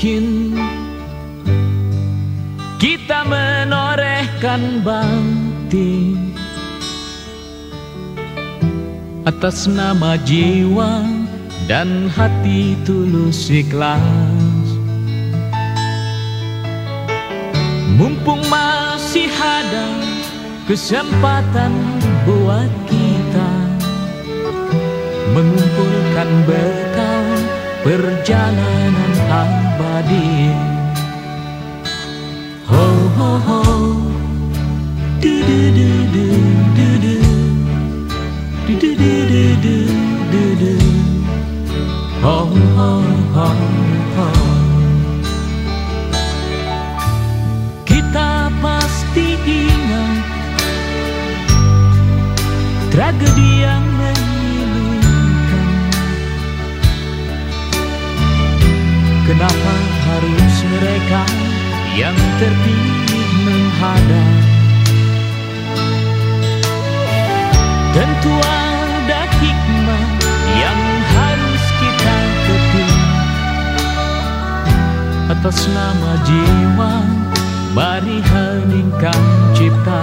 mungkin kita menorehkan bakti atas nama jiwa dan hati tulus ikhlas. Mumpung masih ada kesempatan buat kita Mengumpulkan berat perjalanan abadi Ho ho ho. Du du du du du du. Du du du du du du du. Ho ho ho ho. Kita pasti ingat Tragedi yang Kenapa harus mereka yang terpilih menghadap? Tentu ada hikmah yang harus kita ketik Atas nama jiwa mari heningkan cipta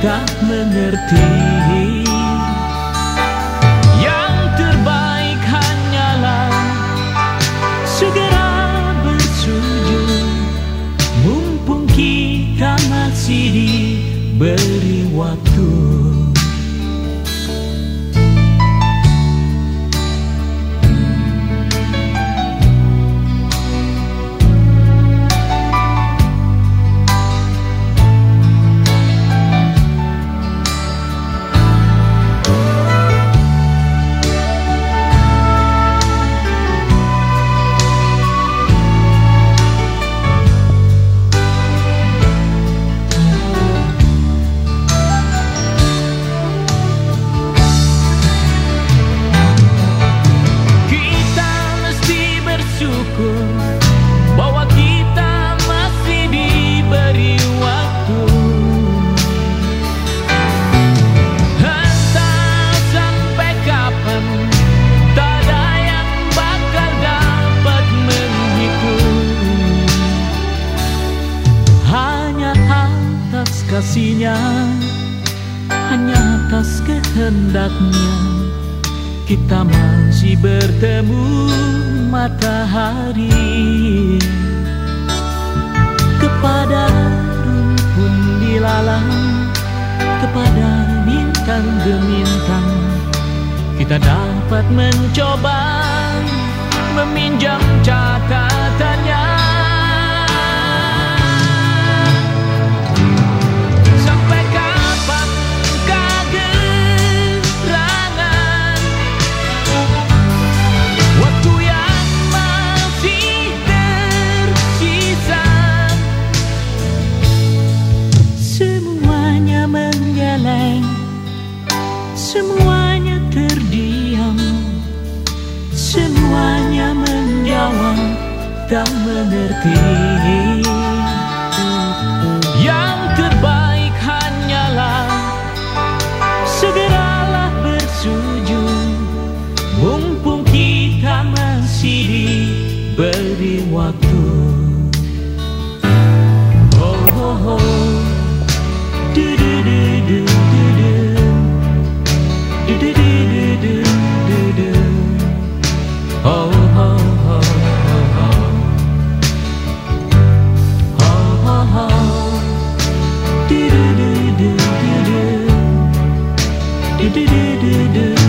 Tak mengerti. Yang terbaik hanyalah Segera bersujud. Mumpung kita masih diberi waktu atas kehendaknya. Kita masih bertemu matahari. Kepada rumpun dilalang kepada bintang gemintang. Kita dapat mencoba meminjam catatannya semuanya menggeleng Semuanya terdiam. Semuanya menjawab Tak mengerti. Yang terbaik hanyalah Segeralah bersujud. Mumpung kita masih di beri waktu. Oh, oh, oh oh oh Oh oh